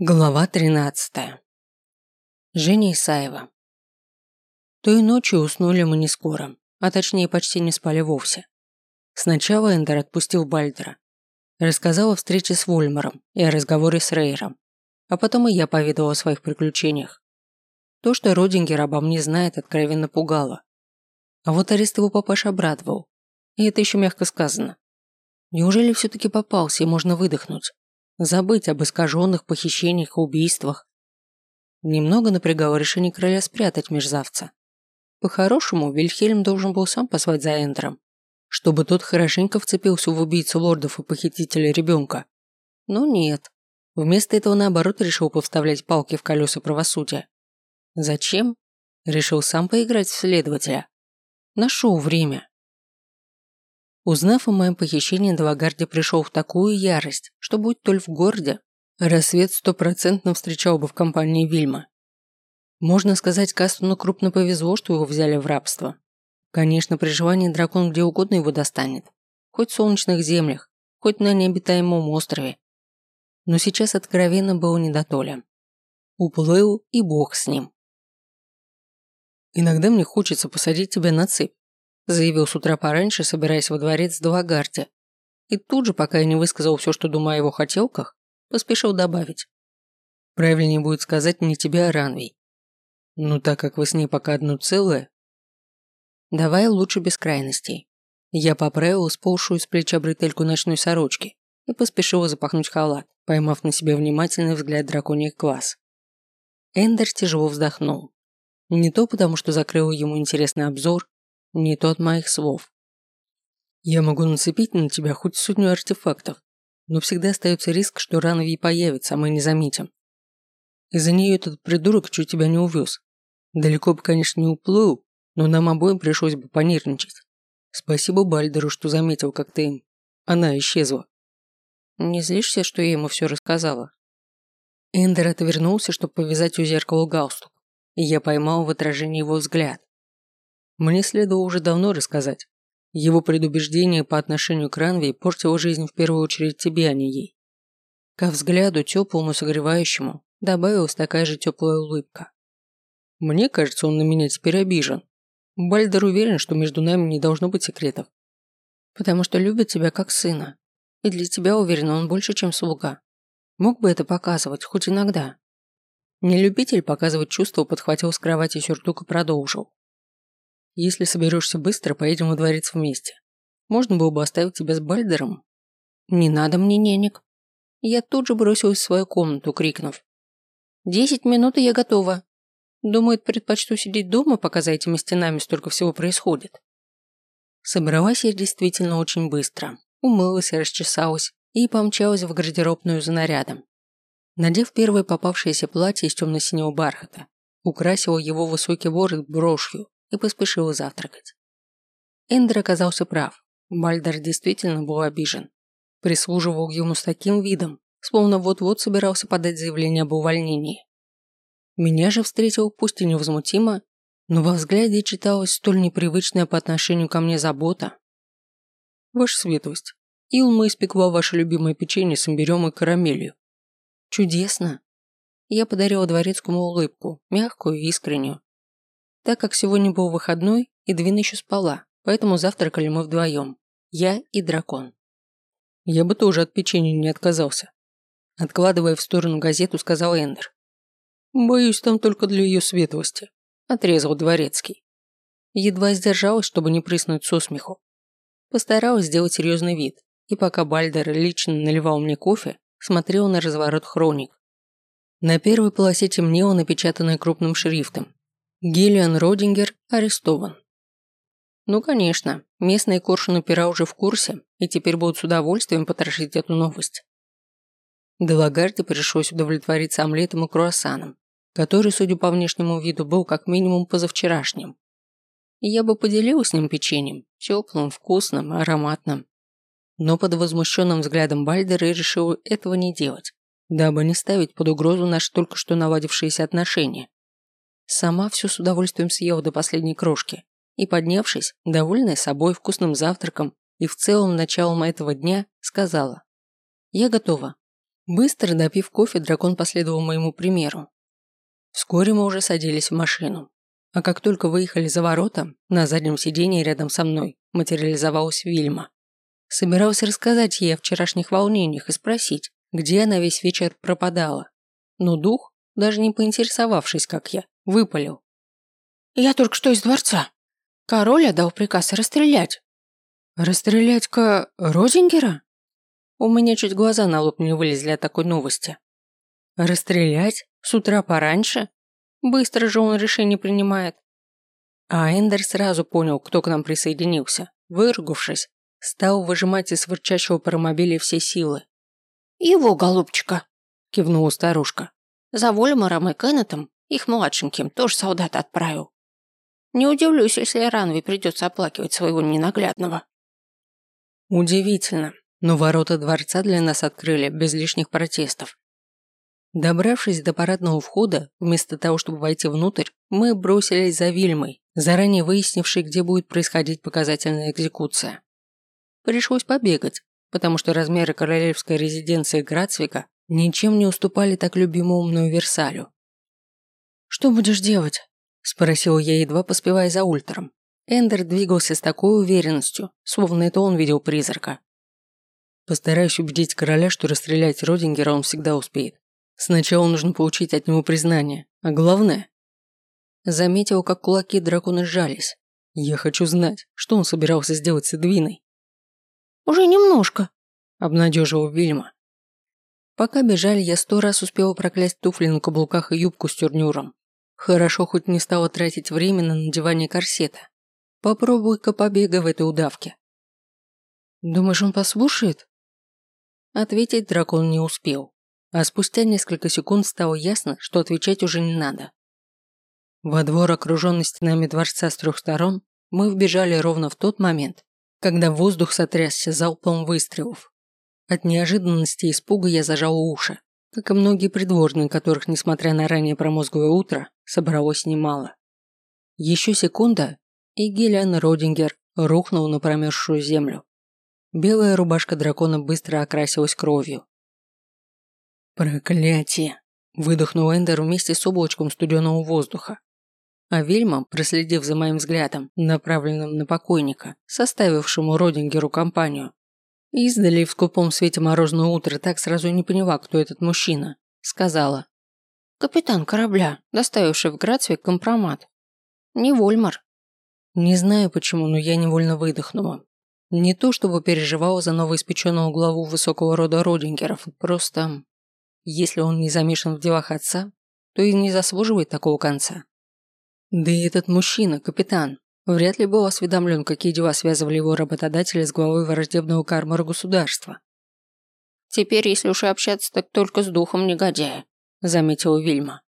Глава 13. Женя Исаева. Той ночью уснули мы не скоро, а точнее почти не спали вовсе. Сначала Эндер отпустил Бальдера. Рассказал о встрече с Вольмаром и о разговоре с Рейером. А потом и я поведал о своих приключениях. То, что Родингер обо мне знает, откровенно пугало. А вот арест его папаша обрадовал. И это еще мягко сказано. Неужели все-таки попался и можно выдохнуть? Забыть об искаженных похищениях и убийствах. Немного напрягало решение короля спрятать межзавца. По-хорошему, Вильхельм должен был сам позвать за Эндром, чтобы тот хорошенько вцепился в убийцу лордов и похитителя ребенка. Но нет. Вместо этого, наоборот, решил повставлять палки в колеса правосудия. Зачем? Решил сам поиграть в следователя. Нашел время. Узнав о моем похищении, Далагарди пришел в такую ярость, что будь только в городе, рассвет стопроцентно встречал бы в компании Вильма. Можно сказать, Кастуну крупно повезло, что его взяли в рабство. Конечно, при желании дракон где угодно его достанет. Хоть в солнечных землях, хоть на необитаемом острове. Но сейчас откровенно было не до толя. Уплыл и бог с ним. Иногда мне хочется посадить тебя на цепь заявил с утра пораньше, собираясь во дворец Далагарди. И тут же, пока я не высказал все, что думаю о его хотелках, поспешил добавить. Правильнее будет сказать не тебя, а Ранвей. Ну так как вы с ней пока одно целое. Давай лучше без крайностей. Я поправил сползшую с плеча бретельку ночной сорочки и поспешила запахнуть халат, поймав на себе внимательный взгляд драконьих глаз. Эндер тяжело вздохнул. Не то потому, что закрыл ему интересный обзор, не тот моих слов. Я могу нацепить на тебя хоть сотню артефактов, но всегда остается риск, что рано ей появится, а мы не заметим. Из-за нее этот придурок чуть тебя не увез. Далеко бы, конечно, не уплыл, но нам обоим пришлось бы понервничать. Спасибо Бальдеру, что заметил, как ты... Она исчезла. Не злишься, что я ему все рассказала? Эндер отвернулся, чтобы повязать у зеркала галстук, и я поймал в отражении его взгляд. Мне следовало уже давно рассказать. Его предубеждение по отношению к Ранвей портило жизнь в первую очередь тебе, а не ей. Ко взгляду, теплому, согревающему, добавилась такая же теплая улыбка. Мне кажется, он на меня теперь обижен. Бальдер уверен, что между нами не должно быть секретов. Потому что любит тебя как сына. И для тебя, уверен, он больше, чем слуга. Мог бы это показывать, хоть иногда. Нелюбитель показывать чувства подхватил с кровати сюртук и продолжил. Если соберешься быстро, поедем во дворец вместе. Можно было бы оставить тебя с Бальдером. Не надо мне нянек. Я тут же бросилась в свою комнату, крикнув. Десять минут, и я готова. Думает, предпочту сидеть дома, пока за этими стенами столько всего происходит. Собралась я действительно очень быстро. Умылась и расчесалась, и помчалась в гардеробную за нарядом. Надев первое попавшееся платье из темно-синего бархата, украсила его высокий ворот брошью и поспешила завтракать. Эндер оказался прав. Бальдер действительно был обижен. Прислуживал ему с таким видом, словно вот-вот собирался подать заявление об увольнении. Меня же встретил пусть и невозмутимо, но во взгляде читалась столь непривычная по отношению ко мне забота. Ваша светлость, Илма испекла ваше любимое печенье с имбирем и карамелью. Чудесно. Я подарила дворецкому улыбку, мягкую и искреннюю, так как сегодня был выходной, и Двин еще спала, поэтому завтракали мы вдвоем. Я и дракон. Я бы тоже от печенья не отказался. Откладывая в сторону газету, сказал Эндер. Боюсь, там только для ее светлости. Отрезал дворецкий. Едва сдержалась, чтобы не прыснуть со смеху. Постаралась сделать серьезный вид, и пока Бальдер лично наливал мне кофе, смотрел на разворот хроник. На первой полосе темнело напечатанное крупным шрифтом Гиллиан Родингер арестован. Ну, конечно, местные коршуны пера уже в курсе и теперь будут с удовольствием потрошить эту новость. Делагарде пришлось удовлетвориться омлетом и круассаном, который, судя по внешнему виду, был как минимум позавчерашним. И я бы поделилась с ним печеньем, теплым, вкусным, ароматным. Но под возмущенным взглядом Бальдера решил этого не делать, дабы не ставить под угрозу наши только что наладившиеся отношения. Сама все с удовольствием съела до последней крошки и, поднявшись, довольная собой, вкусным завтраком и в целом началом этого дня, сказала «Я готова. Быстро допив кофе, дракон последовал моему примеру. Вскоре мы уже садились в машину. А как только выехали за ворота, на заднем сиденье рядом со мной материализовалась Вильма. Собирался рассказать ей о вчерашних волнениях и спросить, где она весь вечер пропадала. Но дух, даже не поинтересовавшись, как я, выпалил. «Я только что из дворца. Король отдал приказ расстрелять». «Расстрелять-ка Розингера?» У меня чуть глаза на лоб не вылезли от такой новости. «Расстрелять? С утра пораньше? Быстро же он решение принимает». А Эндер сразу понял, кто к нам присоединился. Выругавшись, стал выжимать из ворчащего паромобиля все силы. «Его, голубчика», – кивнула старушка. «За Вольмаром и Кеннетом, их младшеньким, тоже солдат отправил. Не удивлюсь, если Ранви придется оплакивать своего ненаглядного». Удивительно, но ворота дворца для нас открыли без лишних протестов. Добравшись до парадного входа, вместо того, чтобы войти внутрь, мы бросились за Вильмой, заранее выяснившей, где будет происходить показательная экзекуция. Пришлось побегать, потому что размеры королевской резиденции Грацвика ничем не уступали так любимому мною Версалю. «Что будешь делать?» – спросил я, едва поспевая за Ультером. Эндер двигался с такой уверенностью, словно это он видел призрака. Постараюсь убедить короля, что расстрелять Родингера он всегда успеет. Сначала нужно получить от него признание, а главное... Заметил, как кулаки дракона сжались. Я хочу знать, что он собирался сделать с Эдвиной. «Уже немножко», – обнадеживал Вильма. Пока бежали, я сто раз успела проклясть туфли на каблуках и юбку с тюрнюром. Хорошо хоть не стала тратить время на надевание корсета. Попробуй-ка побега в этой удавке. Думаешь, он послушает? Ответить дракон не успел, а спустя несколько секунд стало ясно, что отвечать уже не надо. Во двор, окруженный стенами дворца с трех сторон, мы вбежали ровно в тот момент, когда воздух сотрясся залпом выстрелов. От неожиданности и испуга я зажал уши, как и многие придворные, которых, несмотря на ранее промозглое утро, собралось немало. Еще секунда, и Гелиан Родингер рухнул на промерзшую землю. Белая рубашка дракона быстро окрасилась кровью. «Проклятие!» – выдохнул Эндер вместе с облачком студеного воздуха. А Вильма, проследив за моим взглядом, направленным на покойника, составившему Родингеру компанию, издали в скупом свете морозного утра так сразу не поняла, кто этот мужчина, сказала. «Капитан корабля, доставивший в Грацвик компромат. Не Вольмар». Не знаю почему, но я невольно выдохнула. Не то чтобы переживала за новоиспеченного главу высокого рода Родингеров, просто... Если он не замешан в делах отца, то и не заслуживает такого конца. Да и этот мужчина, капитан, вряд ли был осведомлен, какие дела связывали его работодателя с главой враждебного кармара государства. «Теперь, если уж и общаться, так только с духом негодяя», – заметила Вильма.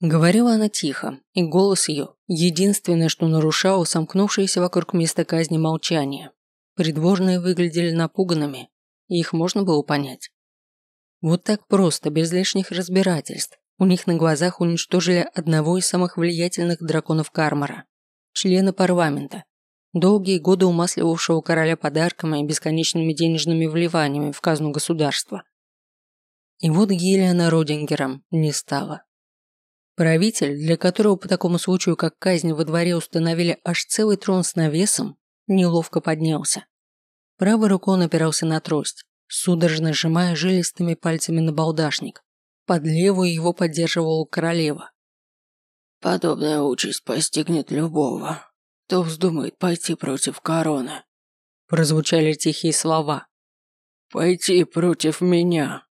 Говорила она тихо, и голос ее – единственное, что нарушало сомкнувшееся вокруг места казни молчание. Придворные выглядели напуганными, и их можно было понять. Вот так просто, без лишних разбирательств, у них на глазах уничтожили одного из самых влиятельных драконов Кармара, члена парламента, долгие годы умасливавшего короля подарками и бесконечными денежными вливаниями в казну государства. И вот Гиллиана Родингером не стало. Правитель, для которого по такому случаю, как казнь во дворе установили аж целый трон с навесом, неловко поднялся. Правой рукой он опирался на трость, судорожно сжимая жилистыми пальцами на балдашник. Под левую его поддерживала королева. «Подобная участь постигнет любого, кто вздумает пойти против короны», прозвучали тихие слова. «Пойти против меня».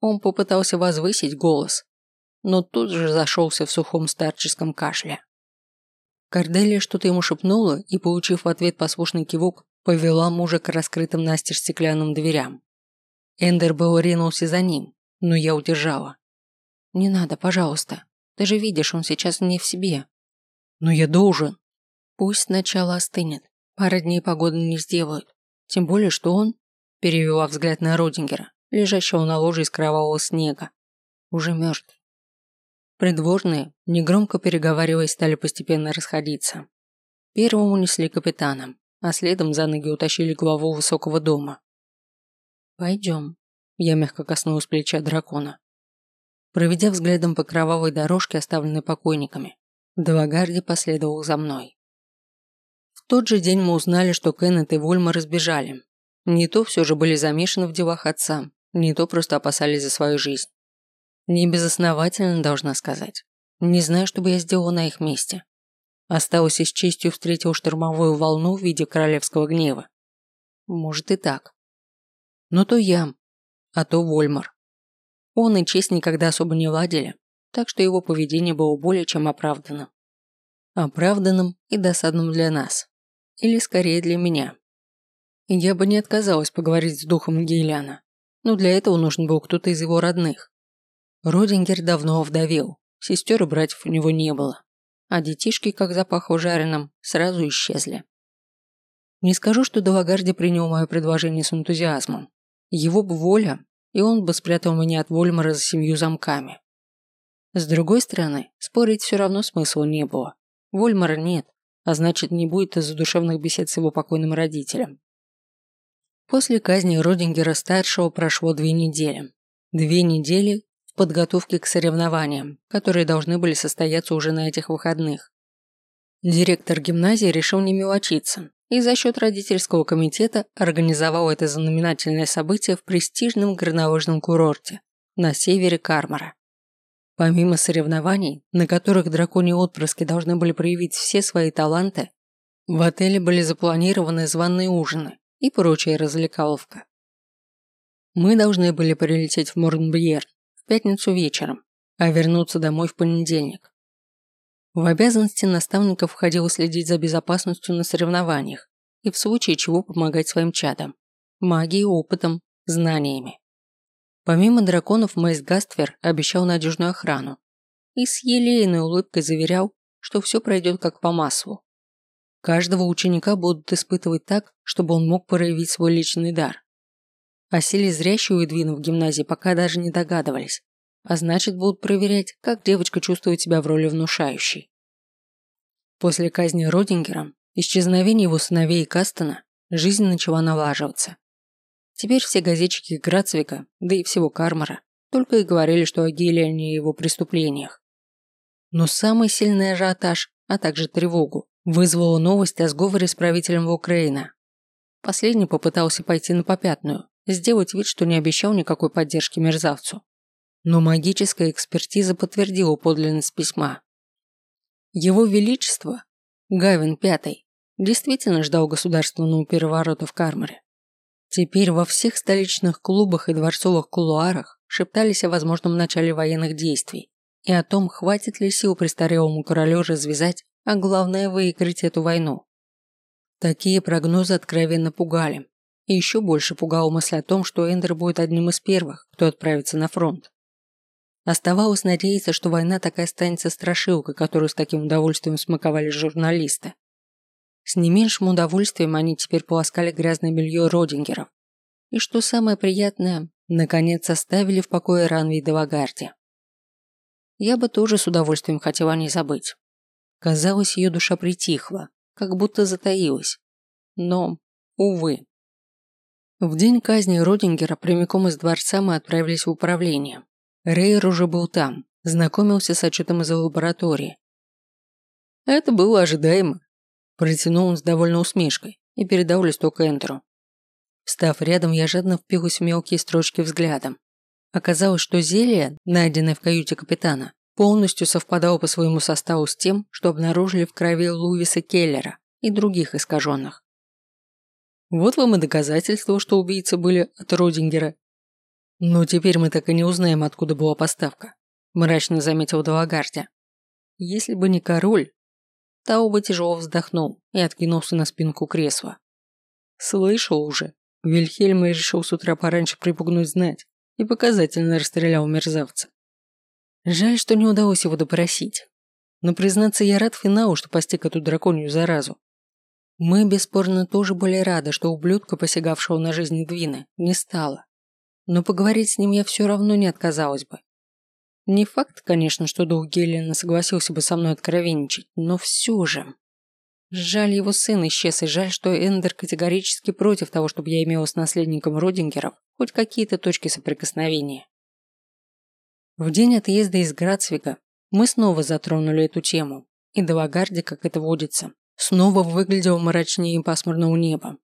Он попытался возвысить голос, но тут же зашелся в сухом старческом кашле. Корделия что-то ему шепнула и, получив в ответ послушный кивок, повела мужа к раскрытым настежь стеклянным дверям. Эндер был ринулся за ним, но я удержала. «Не надо, пожалуйста. Ты же видишь, он сейчас не в себе». «Но я должен». «Пусть сначала остынет. Пара дней погоды не сделают. Тем более, что он...» Перевела взгляд на Родингера, лежащего на ложе из кровавого снега. Уже мертв. Придворные, негромко переговариваясь, стали постепенно расходиться. Первым унесли капитана, а следом за ноги утащили главу высокого дома. «Пойдем», Я мягко коснулась плеча дракона. Проведя взглядом по кровавой дорожке, оставленной покойниками, Далагарди последовал за мной. В тот же день мы узнали, что Кеннет и Вольма разбежали. Не то все же были замешаны в делах отца, не то просто опасались за свою жизнь. Не безосновательно, должна сказать. Не знаю, что бы я сделала на их месте. Осталось и с честью встретил штормовую волну в виде королевского гнева. Может и так. Но то я, а то Вольмар. Он и честь никогда особо не ладили, так что его поведение было более чем оправданным. Оправданным и досадным для нас. Или скорее для меня. Я бы не отказалась поговорить с духом Гейляна, но для этого нужен был кто-то из его родных. Родингер давно овдовел, сестер и братьев у него не было, а детишки, как запахло жареным, сразу исчезли. Не скажу, что Далагарди принял мое предложение с энтузиазмом. Его бы воля, и он бы спрятал меня от Вольмара за семью замками. С другой стороны, спорить все равно смысла не было. Вольмара нет, а значит не будет из-за душевных бесед с его покойным родителем. После казни Родингера-старшего прошло две недели. Две недели в подготовке к соревнованиям, которые должны были состояться уже на этих выходных. Директор гимназии решил не мелочиться и за счет родительского комитета организовал это знаменательное событие в престижном горнолыжном курорте на севере Кармара. Помимо соревнований, на которых драконьи отпрыски должны были проявить все свои таланты, в отеле были запланированы званые ужины и прочая развлекаловка. Мы должны были прилететь в Морнбьерн в пятницу вечером, а вернуться домой в понедельник. В обязанности наставников входило следить за безопасностью на соревнованиях и в случае чего помогать своим чадам, магией, опытом, знаниями. Помимо драконов, Мэйс Гаствер обещал надежную охрану и с елейной улыбкой заверял, что все пройдет как по маслу. Каждого ученика будут испытывать так, чтобы он мог проявить свой личный дар. О силе у Эдвина в гимназии пока даже не догадывались, а значит будут проверять, как девочка чувствует себя в роли внушающей. После казни Родингера, исчезновения его сыновей и Кастона, жизнь начала налаживаться. Теперь все газетчики Грацвика, да и всего Кармара, только и говорили, что о Гелиане и его преступлениях. Но самый сильный ажиотаж, а также тревогу, вызвала новость о сговоре с правителем Украины. Последний попытался пойти на попятную, сделать вид, что не обещал никакой поддержки мерзавцу но магическая экспертиза подтвердила подлинность письма. Его Величество, Гавин V, действительно ждал государственного переворота в Кармаре. Теперь во всех столичных клубах и дворцовых кулуарах шептались о возможном начале военных действий и о том, хватит ли сил престарелому королю развязать, а главное выиграть эту войну. Такие прогнозы откровенно пугали. И еще больше пугала мысль о том, что Эндер будет одним из первых, кто отправится на фронт. Оставалось надеяться, что война такая останется страшилкой, которую с таким удовольствием смаковали журналисты. С не меньшим удовольствием они теперь полоскали грязное белье Родингеров. И что самое приятное, наконец оставили в покое Ранви и Девагарди. Я бы тоже с удовольствием хотела о ней забыть. Казалось, ее душа притихла, как будто затаилась. Но, увы. В день казни Родингера прямиком из дворца мы отправились в управление, Рейер уже был там, знакомился с отчетом из лаборатории. Это было ожидаемо. Протянул он с довольной усмешкой и передал листок Энтеру. Встав рядом, я жадно впилась в мелкие строчки взглядом. Оказалось, что зелье, найденное в каюте капитана, полностью совпадало по своему составу с тем, что обнаружили в крови Луиса Келлера и других искаженных. Вот вам и доказательство, что убийцы были от Родингера «Но теперь мы так и не узнаем, откуда была поставка», – мрачно заметил Далагарди. «Если бы не король...» Тау бы тяжело вздохнул и откинулся на спинку кресла. «Слышал уже. Вильхельм решил с утра пораньше припугнуть знать и показательно расстрелял мерзавца. Жаль, что не удалось его допросить. Но, признаться, я рад финалу, что постиг эту драконью заразу. Мы, бесспорно, тоже были рады, что ублюдка, посягавшего на жизнь Двины, не стало но поговорить с ним я все равно не отказалась бы. Не факт, конечно, что дух Гелена согласился бы со мной откровенничать, но все же. Жаль, его сын исчез, и жаль, что Эндер категорически против того, чтобы я имела с наследником Родингеров хоть какие-то точки соприкосновения. В день отъезда из Грацвига мы снова затронули эту тему, и Далагарди, как это водится, снова выглядело мрачнее пасмурного неба.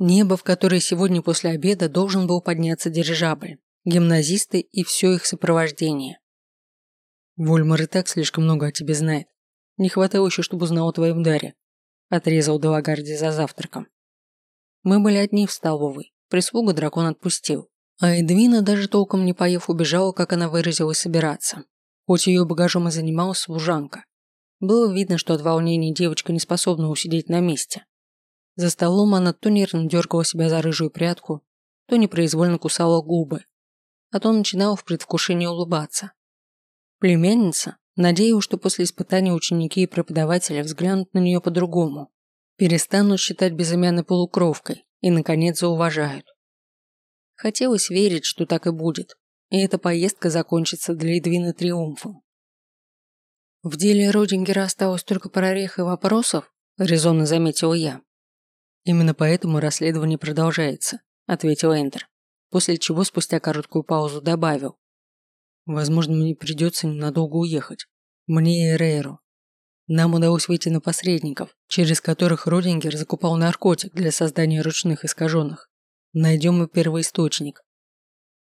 Небо, в которое сегодня после обеда должен был подняться дирижабль, гимназисты и все их сопровождение. Вольмар и так слишком много о тебе знает. Не хватало еще, чтобы узнал о твоем даре отрезал Делагарди за завтраком. Мы были одни в столовой, прислугу дракон отпустил, а Эдвина, даже толком не поев, убежала, как она выразилась, собираться. Хоть ее багажом и занималась служанка. Было видно, что от волнения девочка не способна усидеть на месте. За столом она то нервно дергала себя за рыжую прядку, то непроизвольно кусала губы, а то начинала в предвкушении улыбаться. Племянница, Надеюсь, что после испытания ученики и преподаватели взглянут на нее по-другому, перестанут считать безымянной полукровкой и, наконец, зауважают. Хотелось верить, что так и будет, и эта поездка закончится для Эдвины триумфом. В деле Родингера осталось только прорех и вопросов, резонно заметила я. Именно поэтому расследование продолжается, ответил Эндер, после чего спустя короткую паузу добавил. Возможно, мне придется ненадолго уехать. Мне и Рейру. Нам удалось выйти на посредников, через которых Родингер закупал наркотик для создания ручных искаженных. Найдем и первоисточник.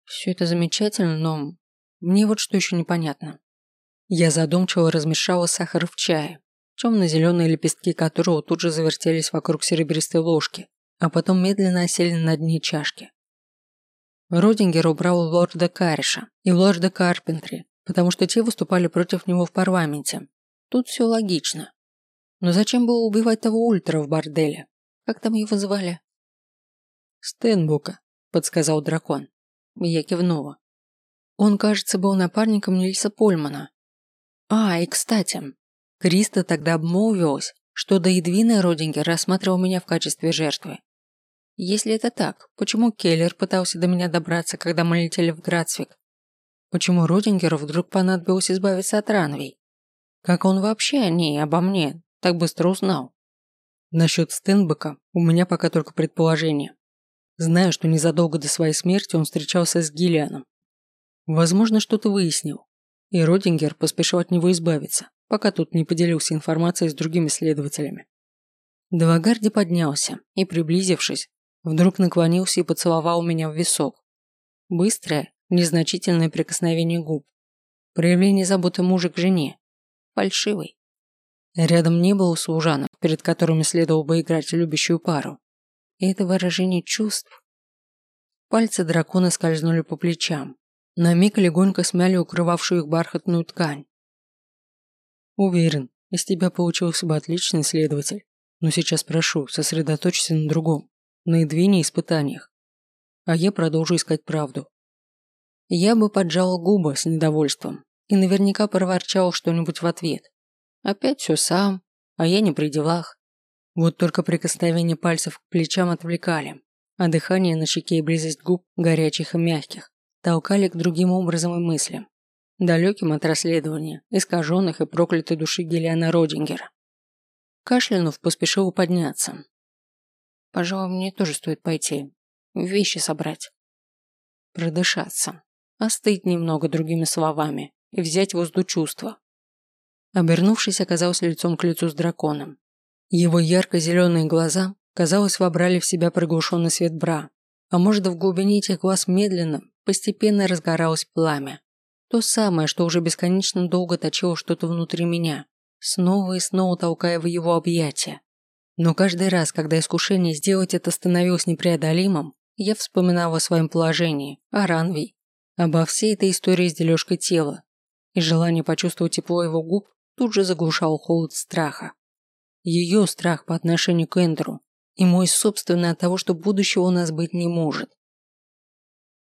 Все это замечательно, но мне вот что еще непонятно. Я задумчиво размешала сахар в чае, темно-зеленые лепестки которого тут же завертелись вокруг серебристой ложки, а потом медленно осели на дне чашки. Родингер убрал лорда Кариша и лорда Карпентри, потому что те выступали против него в парламенте. Тут все логично. Но зачем было убивать того ультра в борделе? Как там его звали? Стенбука, подсказал дракон. Я кивнула. Он, кажется, был напарником Нильса Польмана. А, и кстати, Криста тогда обмолвилась, что до Едвины Родингер рассматривал меня в качестве жертвы. Если это так, почему Келлер пытался до меня добраться, когда мы летели в Грацвик? Почему Родингеру вдруг понадобилось избавиться от Ранвей? Как он вообще о ней, обо мне, так быстро узнал? Насчет Стенбека у меня пока только предположение. Знаю, что незадолго до своей смерти он встречался с Гиллианом. Возможно, что-то выяснил. И Родингер поспешил от него избавиться, пока тут не поделился информацией с другими следователями. Делагарди поднялся и, приблизившись, Вдруг наклонился и поцеловал меня в висок. Быстрое, незначительное прикосновение губ. Проявление заботы мужа к жене. Фальшивый. Рядом не было служанок, перед которыми следовало бы играть любящую пару. И это выражение чувств. Пальцы дракона скользнули по плечам. На миг легонько смяли укрывавшую их бархатную ткань. Уверен, из тебя получился бы отличный следователь. Но сейчас прошу, сосредоточься на другом на Эдвине испытаниях. А я продолжу искать правду. Я бы поджал губы с недовольством и наверняка проворчал что-нибудь в ответ. Опять все сам, а я не при делах. Вот только прикосновение пальцев к плечам отвлекали, а дыхание на щеке и близость губ, горячих и мягких, толкали к другим образом и мыслям, далеким от расследования, искаженных и проклятой души Гелиана Родингера. Кашлянув поспешил подняться, Пожалуй, мне тоже стоит пойти. Вещи собрать. Продышаться. Остыть немного другими словами и взять воздух чувства. Обернувшись, оказался лицом к лицу с драконом. Его ярко-зеленые глаза, казалось, вобрали в себя приглушенный свет бра. А может, в глубине этих глаз медленно, постепенно разгоралось пламя. То самое, что уже бесконечно долго точило что-то внутри меня, снова и снова толкая в его объятия. Но каждый раз, когда искушение сделать это становилось непреодолимым, я вспоминала о своем положении, о Ранви, обо всей этой истории с дележкой тела, и желание почувствовать тепло его губ тут же заглушал холод страха. Ее страх по отношению к Эндеру и мой собственный от того, что будущего у нас быть не может.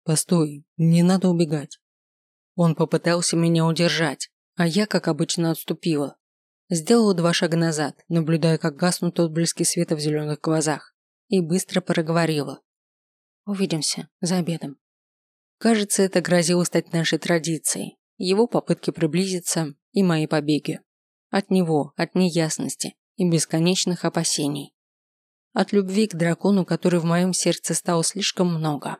«Постой, не надо убегать». Он попытался меня удержать, а я, как обычно, отступила. Сделала два шага назад, наблюдая, как гаснут отблески света в зеленых глазах, и быстро проговорила. «Увидимся за обедом». Кажется, это грозило стать нашей традицией. Его попытки приблизиться и мои побеги. От него, от неясности и бесконечных опасений. От любви к дракону, который в моем сердце стал слишком много.